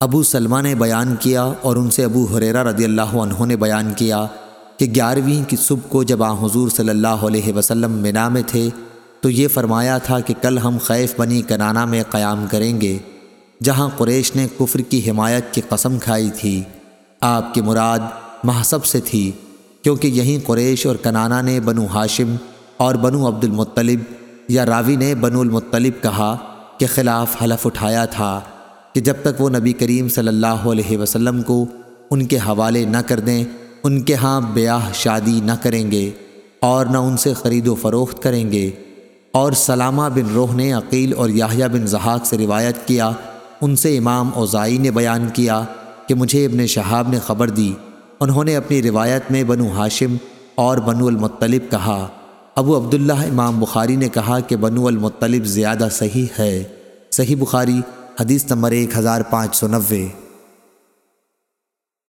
ابو سلمہ نے بیان کیا اور ان سے ابو حریرہ رضی اللہ عنہ نے بیان کیا کہ گیارہویں کی صبح کو جب آن حضور صلی اللہ علیہ وسلم منا میں تھے، تو یہ فرمایا تھا کہ کل ہم خیف بنی کنانا میں قیام کریں گے، جہاں قریش نے کفر کی حمایت کی قسم کھائی تھی۔ آپ کی مراد محسب سے تھی، کیونکہ یہیں قریش اور کنانا نے بنو ہاشم اور بنو عبد المطلب یا راوی نے بنو المطلب کہا کہ خلاف حلف اٹھایا تھا۔ کہ جب تک وہ نبی کریم صلی اللہ علیہ وسلم کو ان کے حوالے نہ کر دیں، ان کے ہاں بیاہ شادی نہ کریں گے اور نہ ان سے خرید و فروخت کریں گے۔ اور سلامہ بن روح نے عقیل اور یاہیہ بن زحاق سے روایت کیا، ان سے امام اوزائی نے بیان کیا کہ مجھے ابن شہاب نے خبر دی۔ انہوں نے اپنی روایت میں بنو ہاشم اور بنو المطلب کہا۔ ابو عبداللہ امام بخاری نے کہا کہ بنو المطلب زیادہ صحیح ہے۔ صحیح بخاری حدیث نمبر ایک ہزار پانچ سو نوے۔